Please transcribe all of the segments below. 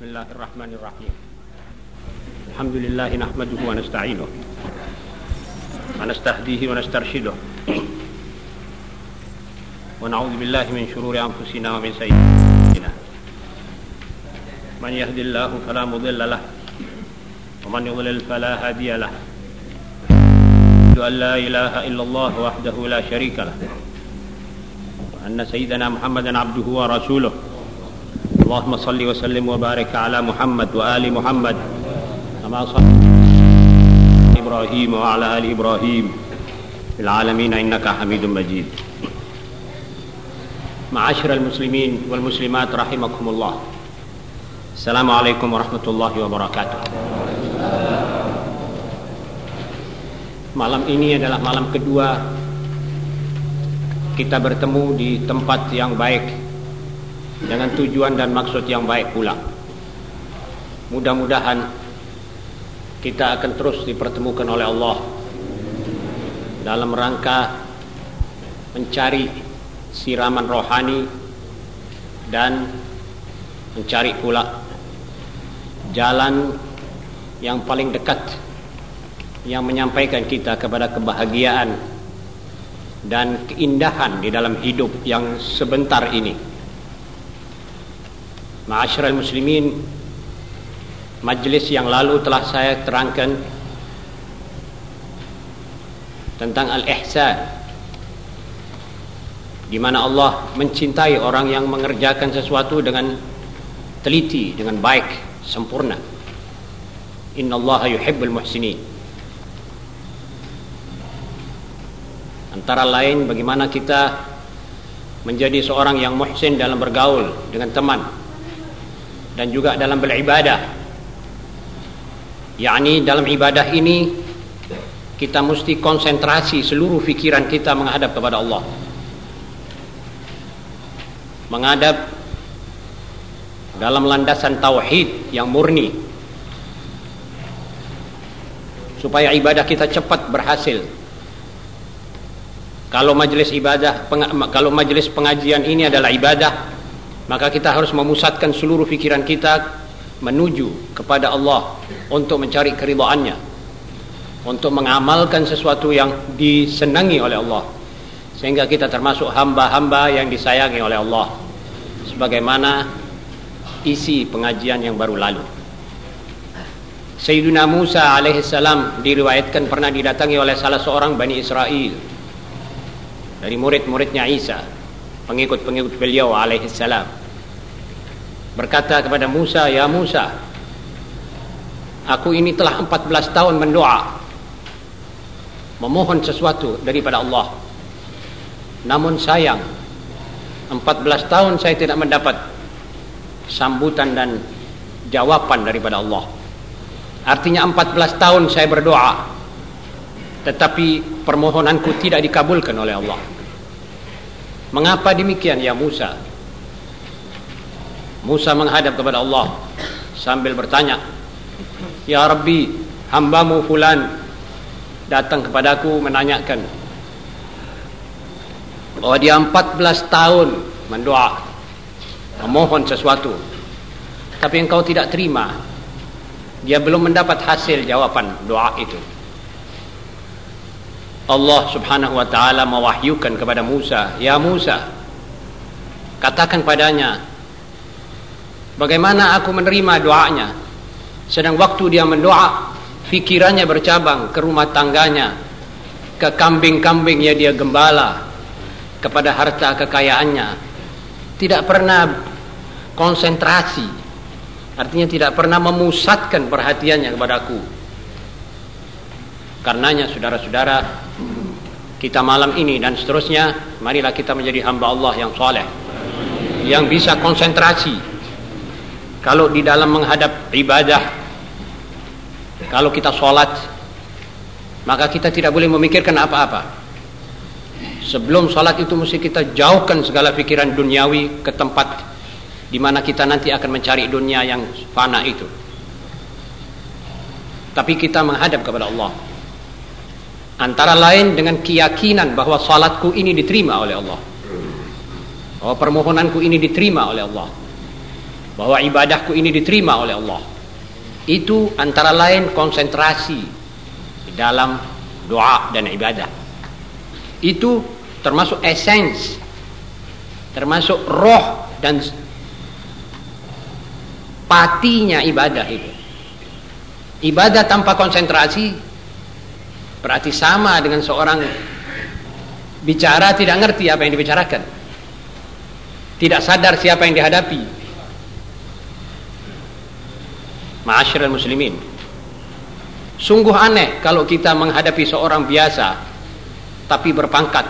بسم الله الرحمن الرحيم الحمد لله نحمده ونستعينه ونستهديه ونسترشده ونعوذ بالله من شرور أنفسنا ومن سيئاتنا من يهد الله فلا مضل له ومن يضلل فلا هادي له أشهد أن لا إله إلا الله وحده لا شريك له وأن سيدنا محمدا عبده ورسوله اللهم صل وسلم وبارك على محمد وآل محمد كما صلى إبراهيم وعلى آل إبراهيم في العالمين إنك حميد مجيد معاشر المسلمين والمسلمات رحمكم الله السلام عليكم ورحمة الله وبركاته Malam ini adalah malam kedua kita bertemu di tempat yang baik dengan tujuan dan maksud yang baik pula. Mudah-mudahan kita akan terus dipertemukan oleh Allah dalam rangka mencari siraman rohani dan mencari pula jalan yang paling dekat yang menyampaikan kita kepada kebahagiaan dan keindahan di dalam hidup yang sebentar ini. Ma'asyiral muslimin, majlis yang lalu telah saya terangkan tentang al-ihsan di mana Allah mencintai orang yang mengerjakan sesuatu dengan teliti, dengan baik, sempurna. Inna Allah yuhibbul muhsinin. Antara lain bagaimana kita menjadi seorang yang muhsin dalam bergaul dengan teman dan juga dalam beribadah. yakni dalam ibadah ini kita mesti konsentrasi seluruh fikiran kita menghadap kepada Allah. Menghadap dalam landasan tauhid yang murni supaya ibadah kita cepat berhasil kalau majelis ibadah kalau majelis pengajian ini adalah ibadah maka kita harus memusatkan seluruh fikiran kita menuju kepada Allah untuk mencari keridhaannya. Untuk mengamalkan sesuatu yang disenangi oleh Allah. Sehingga kita termasuk hamba-hamba yang disayangi oleh Allah. Sebagaimana isi pengajian yang baru lalu. Sayyidina Musa alaihissalam diriwayatkan pernah didatangi oleh salah seorang Bani Israel. Dari murid-muridnya Isa pengikut-pengikut beliau alaihissalam berkata kepada Musa ya Musa aku ini telah 14 tahun mendoa memohon sesuatu daripada Allah. Namun sayang 14 tahun saya tidak mendapat sambutan dan jawaban daripada Allah. Artinya 14 tahun saya berdoa tetapi permohonanku tidak dikabulkan oleh Allah. Mengapa demikian ya Musa Musa menghadap kepada Allah sambil bertanya Ya Rabbi hambamu fulan datang kepadaku menanyakan. Bahwa dia 14 tahun mendoa memohon sesuatu tapi engkau tidak terima. Dia belum mendapat hasil jawaban doa itu. Allah subhanahu wa ta'ala mewahyukan kepada Musa Ya Musa katakan padanya bagaimana aku menerima doanya? Sedang waktu dia mendoa fikirannya bercabang ke rumah tangganya ke kambing-kambingnya dia gembala kepada harta kekayaannya. Tidak pernah konsentrasi. Artinya tidak pernah memusatkan perhatiannya kepadaku karenanya saudara-saudara kita malam ini dan seterusnya marilah kita menjadi hamba Allah yang soleh yang bisa konsentrasi kalau di dalam menghadap ibadah kalau kita sholat maka kita tidak boleh memikirkan apa-apa sebelum sholat itu mesti kita jauhkan segala pikiran duniawi ke tempat di mana kita nanti akan mencari dunia yang fana itu. Tapi kita menghadap kepada Allah. Antara lain dengan keyakinan bahwa salatku ini diterima oleh Allah. Bahwa permohonanku ini diterima oleh Allah. Bahwa ibadahku ini diterima oleh Allah. Itu antara lain konsentrasi di dalam doa dan ibadah. Itu termasuk esens, termasuk roh dan patinya ibadah itu. Ibadah tanpa konsentrasi berarti sama dengan seorang bicara tidak ngerti apa yang dibicarakan. Tidak sadar siapa yang dihadapi. Ma'asyiral muslimin. Sungguh aneh kalau kita menghadapi seorang biasa tapi berpangkat.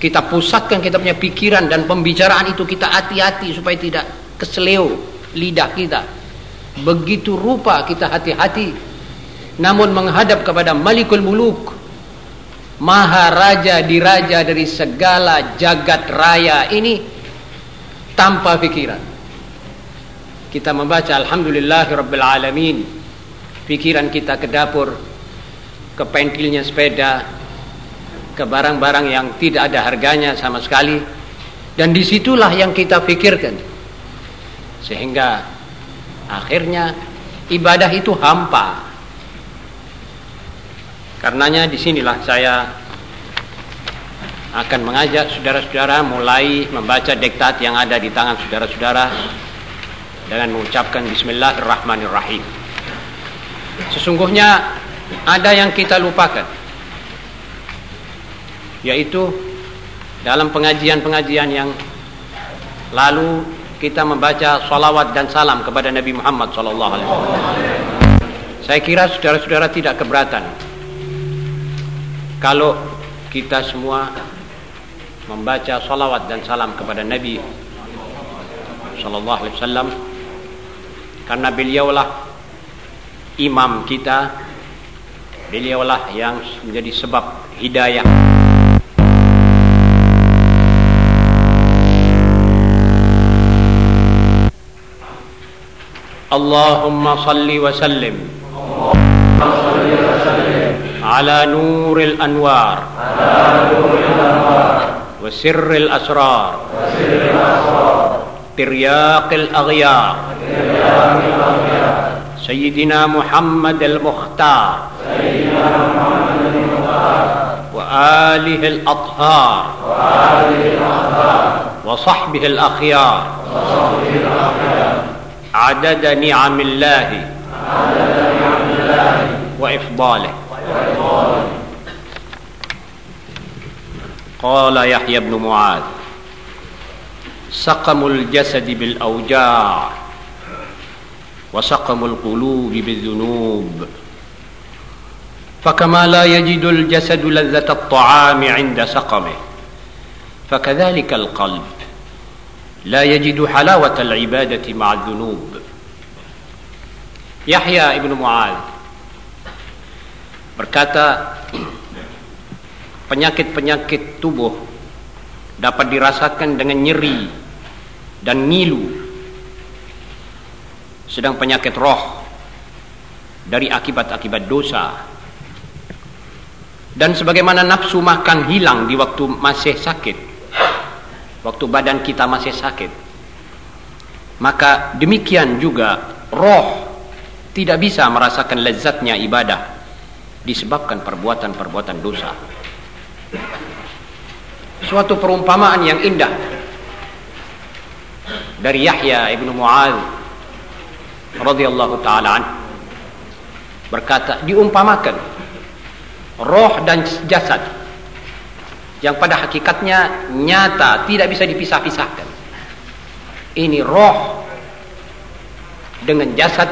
Kita pusatkan kita punya pikiran dan pembicaraan itu kita hati-hati supaya tidak keseleo lidah kita. Begitu rupa kita hati-hati namun menghadap kepada Malikul Muluk Maharaja diraja dari segala jagat raya ini tanpa pikiran kita membaca Alhamdulillah Rabbil Alamin. Pikiran kita ke dapur ke pentilnya sepeda ke barang-barang yang tidak ada harganya sama sekali. Dan di situlah yang kita pikirkan. Sehingga akhirnya ibadah itu hampa. Karenanya di sinilah saya akan mengajak saudara-saudara mulai membaca diktat yang ada di tangan saudara-saudara dengan mengucapkan bismillahirrahmanirrahim. Sesungguhnya ada yang kita lupakan yaitu dalam pengajian-pengajian yang lalu kita membaca salawat dan salam kepada Nabi Muhammad wasallam. Saya kira saudara-saudara tidak keberatan kalau kita semua membaca salawat dan salam kepada Nabi sallallahu alaihi karena beliaulah imam kita beliaulah yang menjadi sebab hidayah اللهم صل وسلم على نور الأنوار وسر الأسرار ترياق الأغيار سيدنا محمد المختار. وآله الأطهار. وصحبه الأخيار. عدد نعم الله. وإفضاله. قال يحيى بن معاذ سقم الجسد بالأوجاع. وسقم القلوب بالذنوب فكما لا يجد الجسد لذة الطعام عند سقمه فكذلك القلب لا يجد حلاوة العبادة مع الذنوب يحيى ابن معاذ berkata penyakit-penyakit tubuh dapat dirasakan dengan nyeri dan ngilu sedang penyakit roh dari akibat-akibat dosa. Dan sebagaimana nafsu makan hilang di waktu masih sakit waktu badan kita masih sakit maka demikian juga roh tidak bisa merasakan lezatnya ibadah disebabkan perbuatan-perbuatan dosa. Suatu perumpamaan yang indah dari Yahya ibnu Mu'ad radhiyallahu taala berkata diumpamakan roh dan jasad yang pada hakikatnya nyata tidak bisa dipisah-pisahkan. Ini roh dengan jasad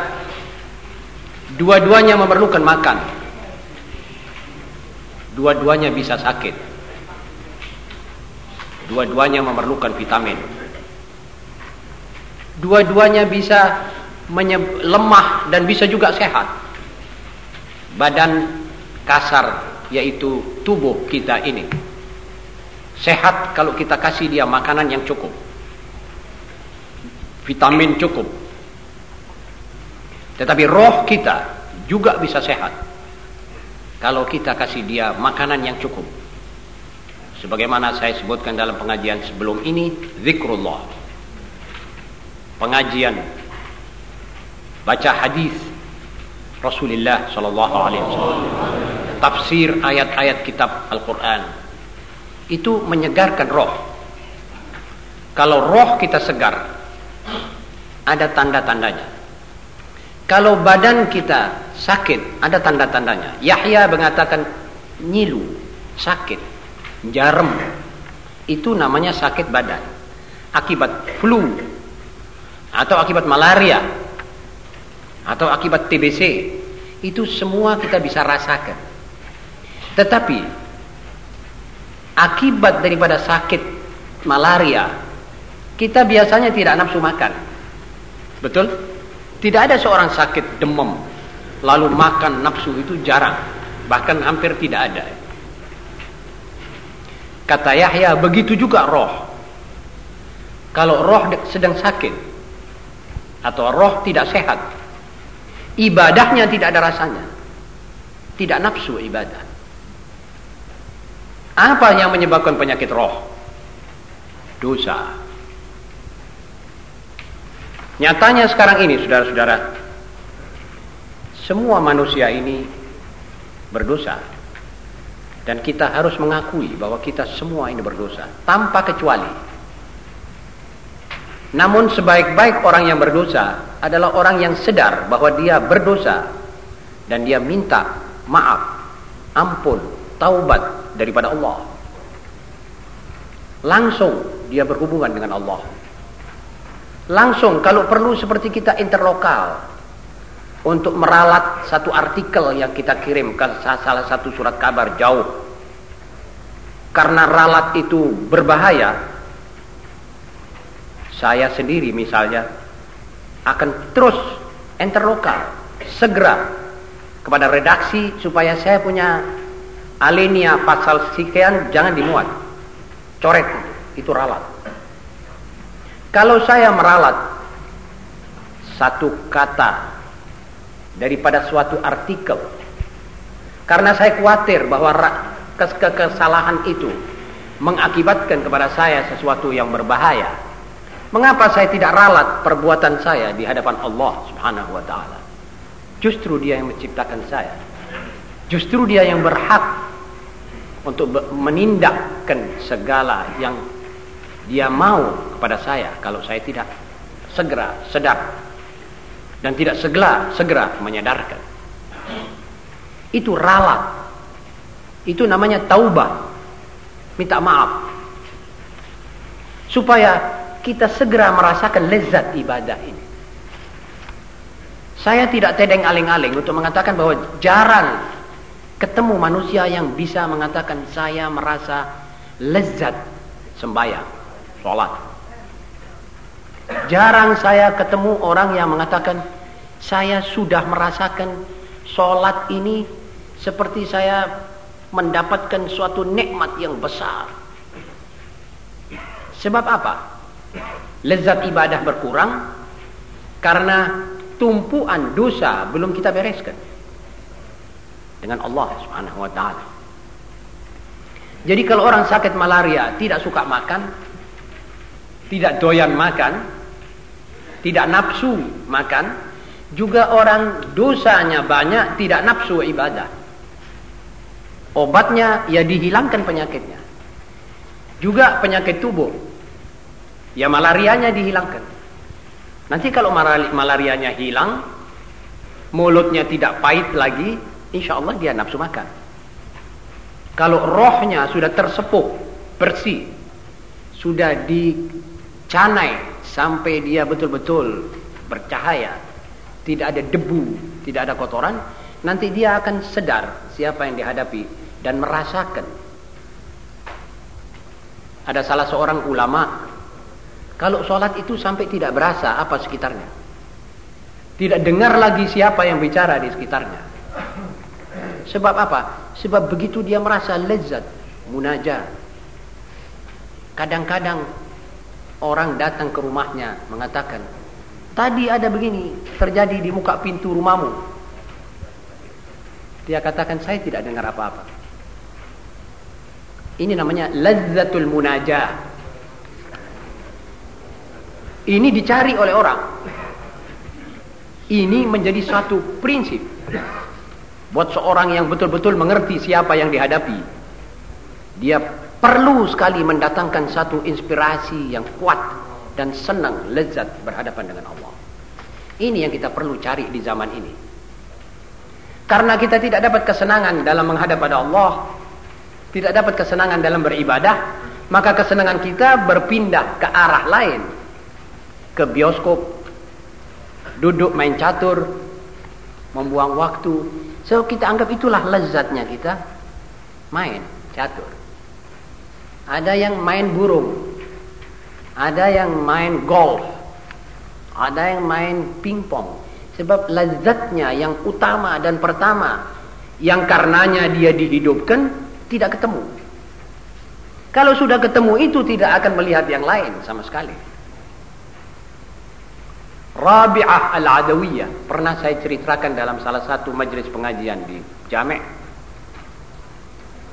dua-duanya memerlukan makan. Dua-duanya bisa sakit. Dua-duanya memerlukan vitamin. Dua-duanya bisa lemah dan bisa juga sehat. Badan kasar yaitu tubuh kita ini. Sehat kalau kita kasih dia makanan yang cukup. Vitamin cukup. Tetapi roh kita juga bisa sehat kalau kita kasih dia makanan yang cukup. Sebagaimana saya sebutkan dalam pengajian sebelum ini zikrullah. Pengajian, baca hadis Rasulullah sallallahu alaihi wasallam, tafsir ayat-ayat kitab Al-Qur'an. Itu menyegarkan roh. Kalau roh kita segar, ada tanda-tandanya. Kalau badan kita sakit, ada tanda-tandanya. Yahya mengatakan nyilu, sakit, jarem. Itu namanya sakit badan. Akibat flu atau akibat malaria atau akibat TBC. Itu semua kita bisa rasakan. Tetapi akibat daripada sakit malaria, kita biasanya tidak nafsu makan. Betul? Tidak ada seorang sakit demam lalu makan nafsu itu jarang. Bahkan hampir tidak ada. Kata Yahya, begitu juga roh. Kalau roh sedang sakit atau roh tidak sehat, ibadahnya tidak ada rasanya. Tidak nafsu ibadah. Apa yang menyebabkan penyakit roh? Dosa. Nyatanya sekarang ini saudara-saudara, semua manusia ini berdosa. Dan kita harus mengakui bahwa kita semua ini berdosa. Tanpa kecuali. Namun sebaik-baik orang yang berdosa adalah orang yang sedar bahwa dia berdosa. Dan dia minta maaf, ampun, taubat daripada Allah. Langsung dia berhubungan dengan Allah Langsung kalau perlu seperti kita interlokal untuk meralat satu artikel yang kita kirim ke salah satu surat kabar jauh. Karena ralat itu berbahaya, saya sendiri misalnya akan terus interlokal segera kepada redaksi supaya saya punya alinea pasal sekian jangan dimuat. Coret itu ralat. Kalau saya meralat satu kata daripada suatu artikel karena saya khawatir bahwa kesalahan itu mengakibatkan kepada saya sesuatu yang berbahaya. Mengapa saya tidak ralat perbuatan saya di hadapan Allah Subhanahu wa taala? Justru dia yang menciptakan saya. Justru dia yang berhak untuk menindakkan segala yang dia mau kepada saya kalau saya tidak segera sedar dan tidak segera segera menyadarkan. Itu ralat. Itu namanya taubah. Minta maaf. Supaya kita segera merasakan lezat ibadah ini. Saya tidak tedeng aling-aling untuk mengatakan bahwa jarang ketemu manusia yang bisa mengatakan saya merasa lezat sembahyang sholat. Jarang saya ketemu orang yang mengatakan, saya sudah merasakan sholat ini seperti saya mendapatkan suatu nikmat yang besar. Sebab apa? Lezat ibadah berkurang karena tumpuan dosa belum kita bereskan dengan Allah Subhanahu wa taala. Jadi kalau orang sakit malaria tidak suka makan, tidak doyan makan, tidak nafsu makan, juga orang dosanya banyak, tidak nafsu ibadah. Obatnya ya dihilangkan penyakitnya. Juga penyakit tubuh. Ya malarianya dihilangkan. Nanti kalau malarianya hilang, mulutnya tidak pahit lagi, insya Allah dia nafsu makan. Kalau rohnya sudah tersepuh, bersih, sudah di canai sampai dia betul-betul bercahaya, tidak ada debu, tidak ada kotoran, nanti dia akan sedar siapa yang dihadapi dan merasakan. Ada salah seorang ulama, kalau sholat itu sampai tidak berasa apa sekitarnya. Tidak dengar lagi siapa yang bicara di sekitarnya. Sebab apa? Sebab begitu dia merasa lezat, munajat. Kadang-kadang orang datang ke rumahnya mengatakan, tadi ada begini terjadi di muka pintu rumahmu. Dia katakan, saya tidak dengar apa-apa. Ini namanya lazzatul munajah. Ini dicari oleh orang. Ini menjadi suatu prinsip buat seorang yang betul-betul mengerti siapa yang dihadapi. Dia perlu sekali mendatangkan satu inspirasi yang kuat dan senang, lezat berhadapan dengan Allah. Ini yang kita perlu cari di zaman ini. Karena kita tidak dapat kesenangan dalam menghadap pada Allah, tidak dapat kesenangan dalam beribadah, maka kesenangan kita berpindah ke arah lain. Ke bioskop, duduk main catur, membuang waktu. So kita anggap itulah lezatnya kita main catur. Ada yang main burung, ada yang main golf, ada yang main pingpong. Sebab lezatnya yang utama dan pertama yang karenanya dia dihidupkan tidak ketemu. Kalau sudah ketemu itu tidak akan melihat yang lain sama sekali. Rabi'ah al-Adawiyah. Pernah saya ceritakan dalam salah satu majlis pengajian di Jami'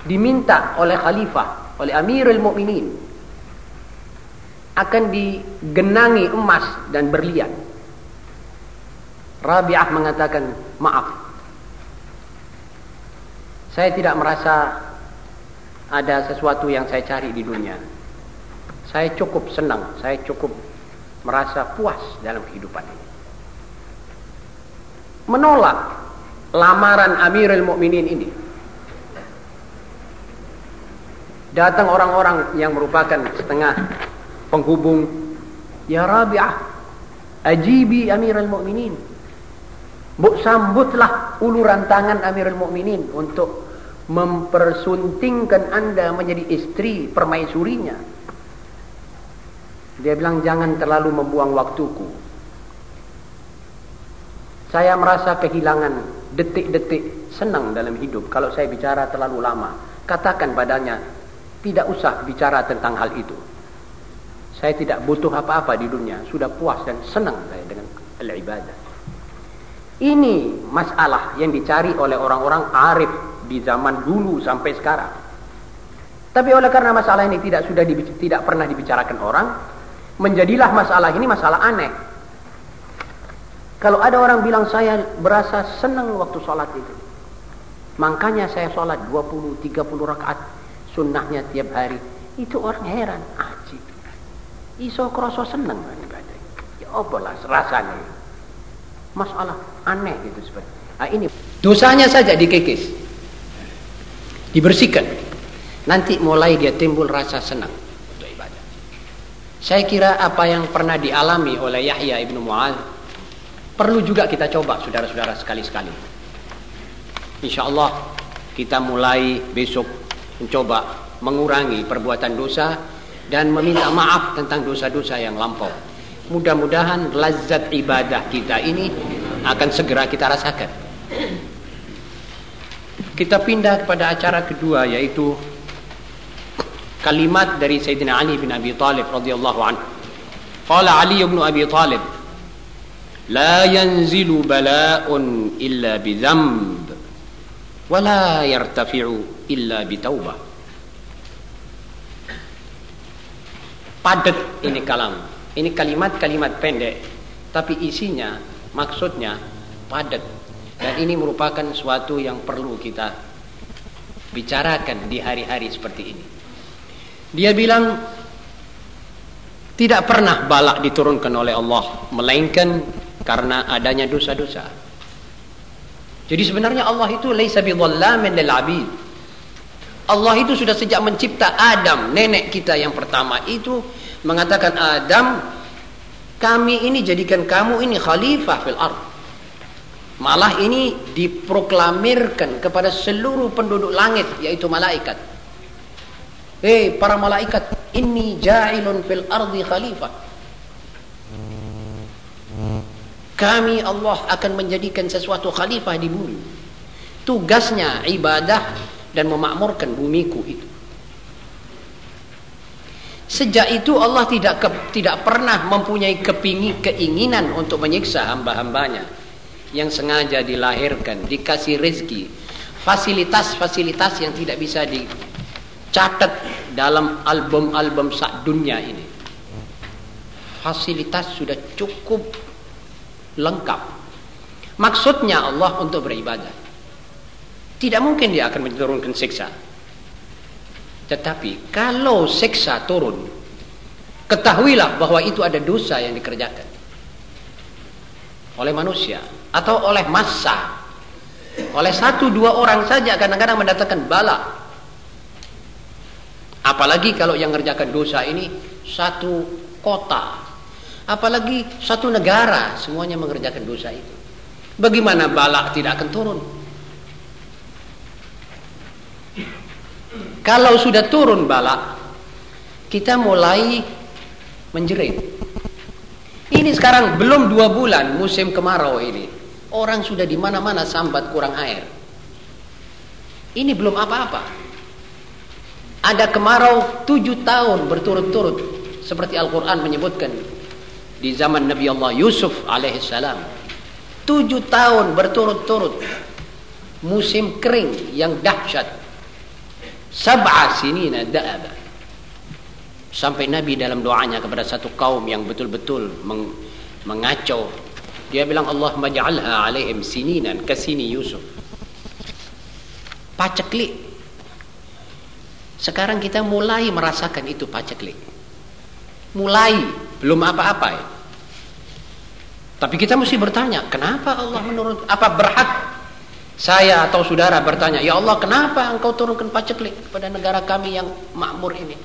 diminta oleh khalifah oleh Amirul Mukminin akan digenangi emas dan berlian. Rabi'ah mengatakan maaf saya tidak merasa ada sesuatu yang saya cari di dunia. Saya cukup senang saya cukup merasa puas dalam kehidupan ini. Menolak lamaran Amirul Mukminin ini. Datang orang-orang yang merupakan setengah penghubung, "Ya Rabi'ah, ajibi Amirul Mukminin." Bu sambutlah uluran tangan Amirul Mukminin untuk mempersuntingkan Anda menjadi istri permaisurinya dia bilang jangan terlalu membuang waktuku. Saya merasa kehilangan detik-detik senang dalam hidup kalau saya bicara terlalu lama. Katakan padanya, tidak usah bicara tentang hal itu. Saya tidak butuh apa-apa di dunia, sudah puas dan senang saya dengan al-ibadah. Ini masalah yang dicari oleh orang-orang arif di zaman dulu sampai sekarang. Tapi oleh karena masalah ini tidak sudah tidak pernah dibicarakan orang, menjadilah masalah ini masalah aneh. Kalau ada orang bilang saya berasa senang waktu sholat itu. Makanya saya sholat 20-30 rakaat sunnahnya tiap hari. Itu orang heran. Ajib. Iso kroso senang. Ya Allah rasanya. Masalah aneh gitu seperti. Nah ini dosanya saja dikikis. Dibersihkan. Nanti mulai dia timbul rasa senang. Saya kira apa yang pernah dialami oleh Yahya ibnu Mu'ad perlu juga kita coba saudara-saudara sekali-sekali. Insya Allah kita mulai besok mencoba mengurangi perbuatan dosa dan meminta maaf tentang dosa-dosa yang lampau. Mudah-mudahan lazat ibadah kita ini akan segera kita rasakan. Kita pindah kepada acara kedua yaitu kalimat dari Sayyidina Ali bin Abi Talib radhiyallahu anhu. Qala Ali bin Abi Talib, "La yanzilu bala'un illa bi dhanb wa la yartafi'u illa bi taubah." Padat ini kalam. Ini kalimat-kalimat pendek, tapi isinya, maksudnya padat. Dan ini merupakan suatu yang perlu kita bicarakan di hari-hari seperti ini. Dia bilang tidak pernah balak diturunkan oleh Allah melainkan karena adanya dosa-dosa. Jadi sebenarnya Allah itu laisa bidhallamin lil abid. Allah itu sudah sejak mencipta Adam, nenek kita yang pertama itu mengatakan Adam, kami ini jadikan kamu ini khalifah fil ard. Malah ini diproklamirkan kepada seluruh penduduk langit yaitu malaikat. Hei para malaikat, ini ja'ilun fil ardi khalifah. Kami Allah akan menjadikan sesuatu khalifah di bumi. Tugasnya ibadah dan memakmurkan bumiku itu. Sejak itu Allah tidak ke, tidak pernah mempunyai kepingi, keinginan untuk menyiksa hamba-hambanya yang sengaja dilahirkan, dikasih rezeki, fasilitas-fasilitas yang tidak bisa di, catat dalam album-album sak dunia ini. fasilitas sudah cukup lengkap. Maksudnya Allah untuk beribadah. Tidak mungkin dia akan menurunkan siksa. Tetapi kalau siksa turun, ketahuilah bahwa itu ada dosa yang dikerjakan oleh manusia atau oleh massa. Oleh satu dua orang saja kadang-kadang mendatangkan bala. Apalagi kalau yang mengerjakan dosa ini satu kota. Apalagi satu negara semuanya mengerjakan dosa itu. Bagaimana bala tidak akan turun? Kalau sudah turun bala, kita mulai menjerit. Ini sekarang belum dua bulan musim kemarau ini. Orang sudah di mana-mana sambat kurang air. Ini belum apa-apa. Ada kemarau tujuh tahun berturut-turut. Seperti Al-Quran menyebutkan. Di zaman Nabi Allah Yusuf alaihissalam tujuh tahun berturut-turut. Musim kering yang dahsyat. Sab'a sinina da'aba. Sampai Nabi dalam doanya kepada satu kaum yang betul-betul meng mengacau. Dia bilang Allah maj'alha alaihim sininan kasini Yusuf. Paceklik sekarang kita mulai merasakan itu paceklik mulai belum apa-apa ya tapi kita mesti bertanya, kenapa Allah menurun? Apa berhak saya atau saudara bertanya, ya Allah kenapa engkau turunkan paceklik kepada negara kami yang makmur ini?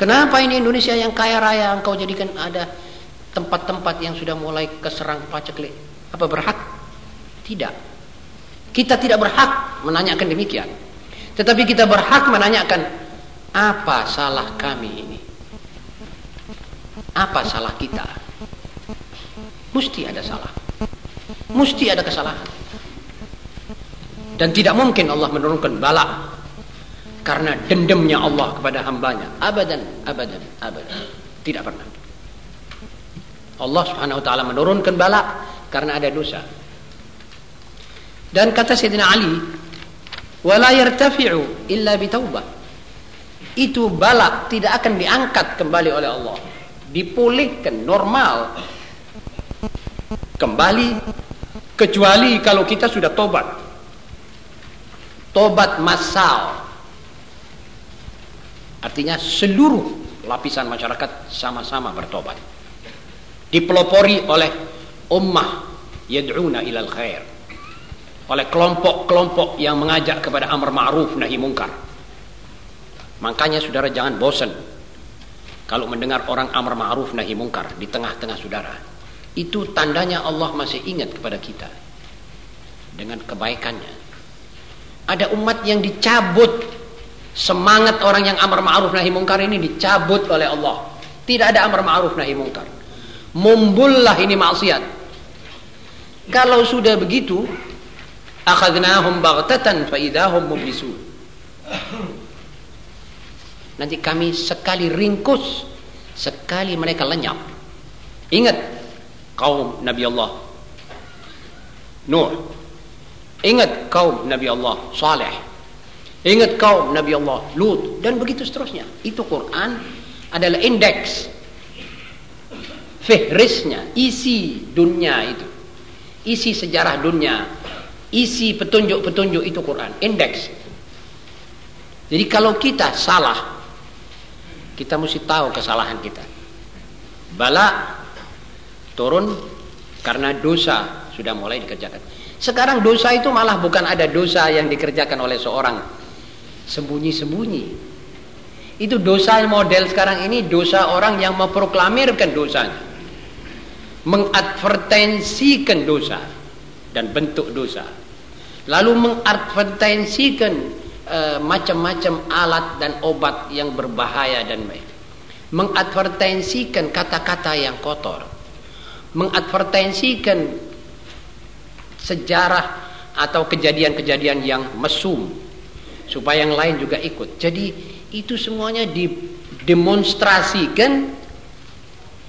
Kenapa ini Indonesia yang kaya raya engkau jadikan ada tempat-tempat yang sudah mulai keserang paceklik? Apa berhak? Tidak. Kita tidak berhak menanyakan demikian. Tetapi kita berhak menanyakan apa salah kami ini? Apa salah kita? Mesti ada salah. Mesti ada kesalahan. Dan tidak mungkin Allah menurunkan bala karena dendamnya Allah kepada hambanya. Abadan, abadan, abadan. Tidak pernah. Allah subhanahu wa ta'ala menurunkan bala karena ada dosa. Dan kata Sayyidina Ali, wala yartafi'u illa bitaubah. Itu balak tidak akan diangkat kembali oleh Allah. Dipulihkan normal. Kembali kecuali kalau kita sudah tobat. Tobat massal. Artinya seluruh lapisan masyarakat sama-sama bertobat. Dipelopori oleh ummah yad'una ilal khair oleh kelompok-kelompok yang mengajak kepada amar ma'ruf nahi mungkar. Makanya saudara jangan bosan kalau mendengar orang amar ma'ruf nahi mungkar di tengah-tengah saudara. Itu tandanya Allah masih ingat kepada kita dengan kebaikannya. Ada umat yang dicabut semangat orang yang amar ma'ruf nahi mungkar ini dicabut oleh Allah. Tidak ada amar ma'ruf nahi mungkar. Mumbullah ini maksiat. Kalau sudah begitu akhadnahum baghtatan fa idahum mublisun. Nanti kami sekali ringkus sekali mereka lenyap. Ingat kaum Nabi Allah. Nuh. Ingat kaum Nabi Allah Saleh. Ingat kaum Nabi Allah Lut dan begitu seterusnya. Itu Quran adalah indeks fihrisnya isi dunia itu. Isi sejarah dunia isi petunjuk-petunjuk itu Quran indeks jadi kalau kita salah kita mesti tahu kesalahan kita bala turun karena dosa sudah mulai dikerjakan. Sekarang dosa itu malah bukan ada dosa yang dikerjakan oleh seorang sembunyi-sembunyi. Itu dosa model sekarang ini dosa orang yang memproklamirkan dosanya. Mengadvertensikan dosa dan bentuk dosa. Lalu mengadvertensikan uh, macam-macam alat dan obat yang berbahaya dan baik. Mengadvertensikan kata-kata yang kotor mengadvertensikan sejarah atau kejadian-kejadian yang mesum supaya yang lain juga ikut. Jadi itu semuanya didemonstrasikan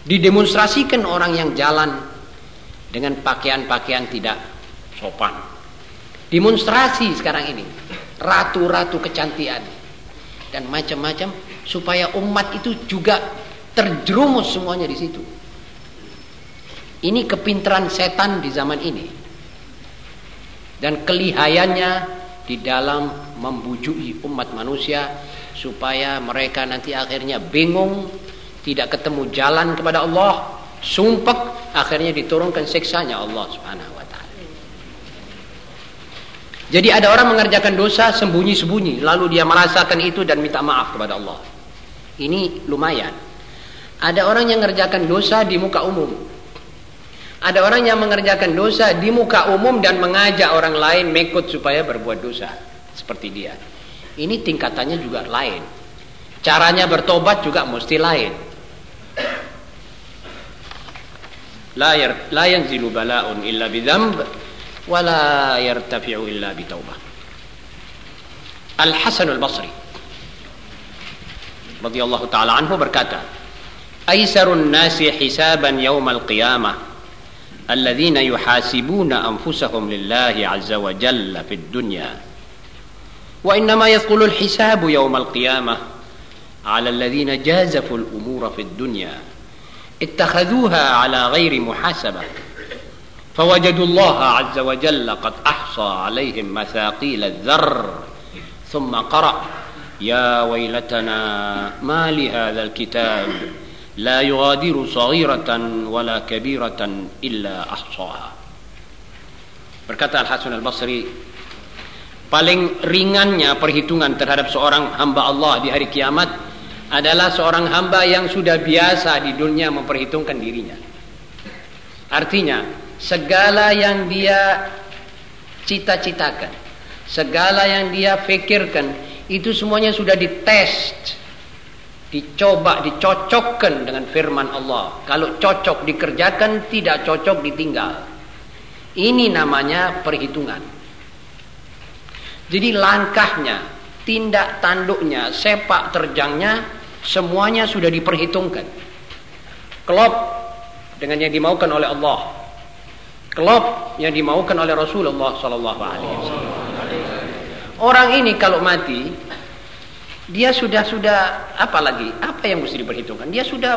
didemonstrasikan orang yang jalan dengan pakaian-pakaian tidak sopan. Demonstrasi sekarang ini ratu-ratu kecantikan dan macam-macam supaya umat itu juga Terjerumus semuanya di situ. Ini kepintaran setan di zaman ini. Dan kelihayannya di dalam membujuki umat manusia supaya mereka nanti akhirnya bingung, tidak ketemu jalan kepada Allah, sumpek, akhirnya diturunkan siksanya Allah Subhanahu wa. Jadi ada orang mengerjakan dosa sembunyi-sembunyi, lalu dia merasakan itu dan minta maaf kepada Allah. Ini lumayan. Ada orang yang mengerjakan dosa di muka umum. Ada orang yang mengerjakan dosa di muka umum dan mengajak orang lain mengikut supaya berbuat dosa seperti dia. Ini tingkatannya juga lain. Caranya bertobat juga mesti lain. La yanzilu bala'un illa bidhanb ولا يرتفع إلا بتوبة. الحسن البصري رضي الله تعالى عنه بركاته أيسر الناس حسابا يوم القيامة الذين يحاسبون أنفسهم لله عز وجل في الدنيا. وإنما يثقل الحساب يوم القيامة على الذين جازفوا الأمور في الدنيا اتخذوها على غير محاسبة. فوجدوا الله عز وجل قد أحصى عليهم مثاقيل الذر ثم قرأ يا ويلتنا ما لهذا الكتاب لا يغادر صغيرة ولا كبيرة إلا أحصاها berkata Al-Hasan Al-Basri paling ringannya perhitungan terhadap seorang hamba Allah di hari kiamat adalah seorang hamba yang sudah biasa di dunia memperhitungkan dirinya artinya segala yang dia cita-citakan segala yang dia fikirkan itu semuanya sudah dites dicoba dicocokkan dengan firman Allah. Kalau cocok dikerjakan tidak cocok ditinggal. Ini namanya perhitungan. Jadi langkahnya tindak tanduknya sepak terjangnya semuanya sudah diperhitungkan. Klop dengan yang dimaukan oleh Allah klop yang dimaukan oleh Rasulullah wasallam orang ini kalau mati dia sudah sudah apa lagi? Apa yang mesti diperhitungkan? Dia sudah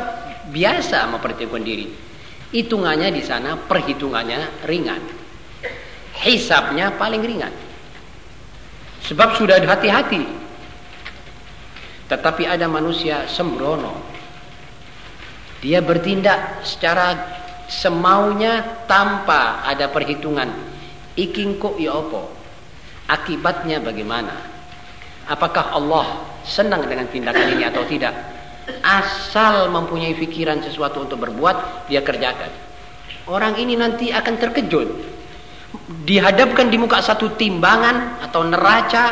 biasa memperhitungkan diri. Hitungannya di sana perhitungannya ringan. Hisapnya paling ringan. Sebab sudah hati-hati. Tetapi ada manusia sembrono. Dia bertindak secara semaunya tanpa ada perhitungan. Iking kok ya apa? Akibatnya bagaimana? Apakah Allah senang dengan tindakan ini atau tidak? Asal mempunyai pikiran sesuatu untuk berbuat, dia kerjakan. Orang ini nanti akan terkejut. Dihadapkan di muka satu timbangan atau neraca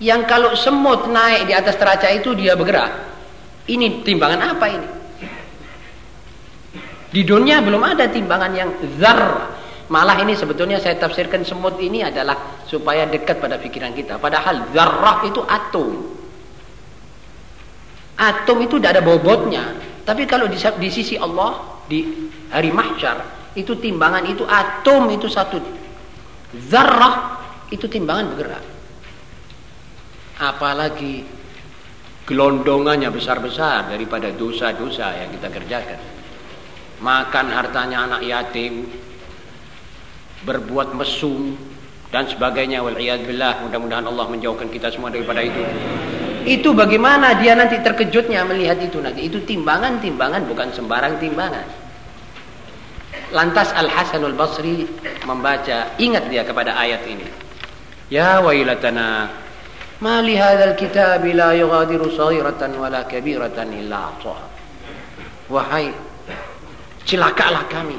yang kalau semut naik di atas neraca itu dia bergerak. Ini timbangan apa ini? Di dunia belum ada timbangan yang zar Malah ini sebetulnya saya tafsirkan semut ini adalah supaya dekat pada pikiran kita. Padahal zarrah itu atom. Atom itu tidak ada bobotnya. Tapi kalau di, di sisi Allah di hari mahsyar itu timbangan itu atom itu satu. Zarrah itu timbangan bergerak. Apalagi gelondongannya besar-besar daripada dosa-dosa yang kita kerjakan. Makan hartanya anak yatim, berbuat mesum dan sebagainya. Wal mudah-mudahan Allah menjauhkan kita semua daripada itu. Itu bagaimana dia nanti terkejutnya melihat itu nanti. Itu timbangan-timbangan bukan sembarang timbangan. Lantas Al Hasan Al Basri membaca ingat dia kepada ayat ini. Ya wailatana ma li hadzal kitab la yughadiru saghiratan wala kabiratan illa wahai celakalah kami.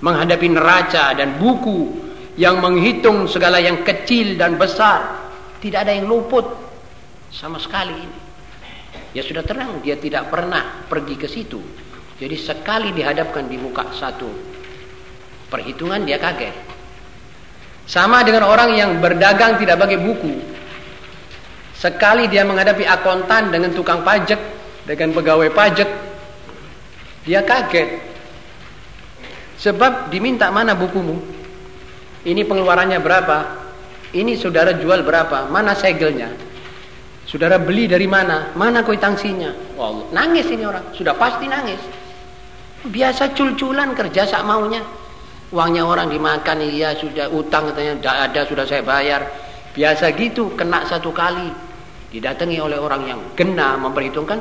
Menghadapi neraca dan buku yang menghitung segala yang kecil dan besar. Tidak ada yang luput sama sekali ini. Ya sudah terang dia tidak pernah pergi ke situ. Jadi sekali dihadapkan di muka satu. Perhitungan dia kaget. Sama dengan orang yang berdagang tidak pakai buku. Sekali dia menghadapi akuntan dengan tukang pajak dengan pegawai pajak dia kaget Sebab diminta mana bukumu? Ini pengeluarannya berapa? Ini saudara jual berapa? Mana segelnya? Saudara beli dari mana? Mana kwitansinya? Oh, Allah. Nangis ini orang. Sudah pasti nangis. Biasa cul-culan kerja sak maunya. Uangnya orang dimakan, iya sudah utang katanya tidak ada sudah saya bayar. Biasa gitu kena satu kali. Didatangi oleh orang yang kena memperhitungkan,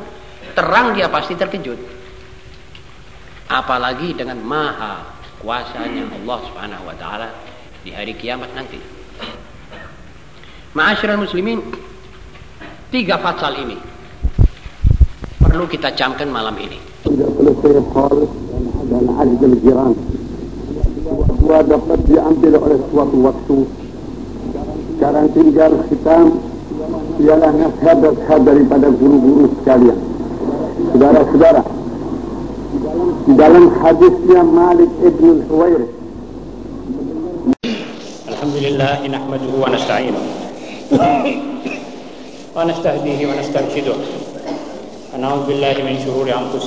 terang dia pasti terkejut. Apalagi dengan maha kuasanya Allah Subhanahu wa taala di hari kiamat nanti. Ma'asyiral muslimin, Tiga fatsal ini perlu kita camkan malam ini. Dua dapat diambil oleh suatu waktu. Sekarang tinggal hitam ialah nasihat-nasihat daripada guru-guru sekalian. Saudara-saudara, قالن حديثنا مالك ابن الحويرث. الحمد لله نحمده ونستعينه. ونستهديه ونسترشده. ونعوذ بالله من شرور أنفسنا.